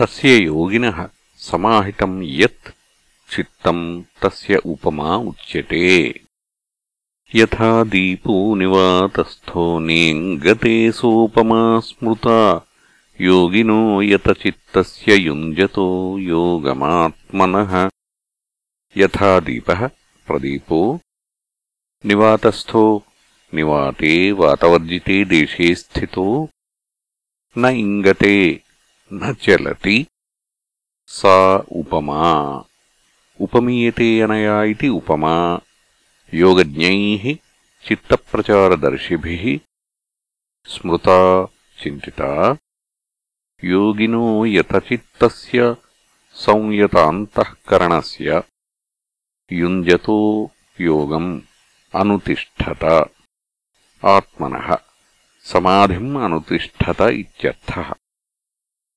तस्य योगिनः समाहितम् यत् चित्तम् तस्य उपमा उच्यते यथा दीपो निवातस्थो नेङ्गते सोपमा स्मृता योगिनो यतचित्तस्य युञ्जतो योगमात्मनः यथा दीपः प्रदीपो निवातस्थो निवाते वातवर्जिते देशे स्थितो न इङ्गते न चलति सा उपमा उपमीयते अनया इति उपमा योगज्ञैः चित्तप्रचारदर्शिभिः स्मृता चिन्तिता योगिनो यतचित्तस्य संयतान्तःकरणस्य युञ्जतो योगम् अनुतिष्ठत आत्मनः समाधिम् अनुतिष्ठत इत्यर्थः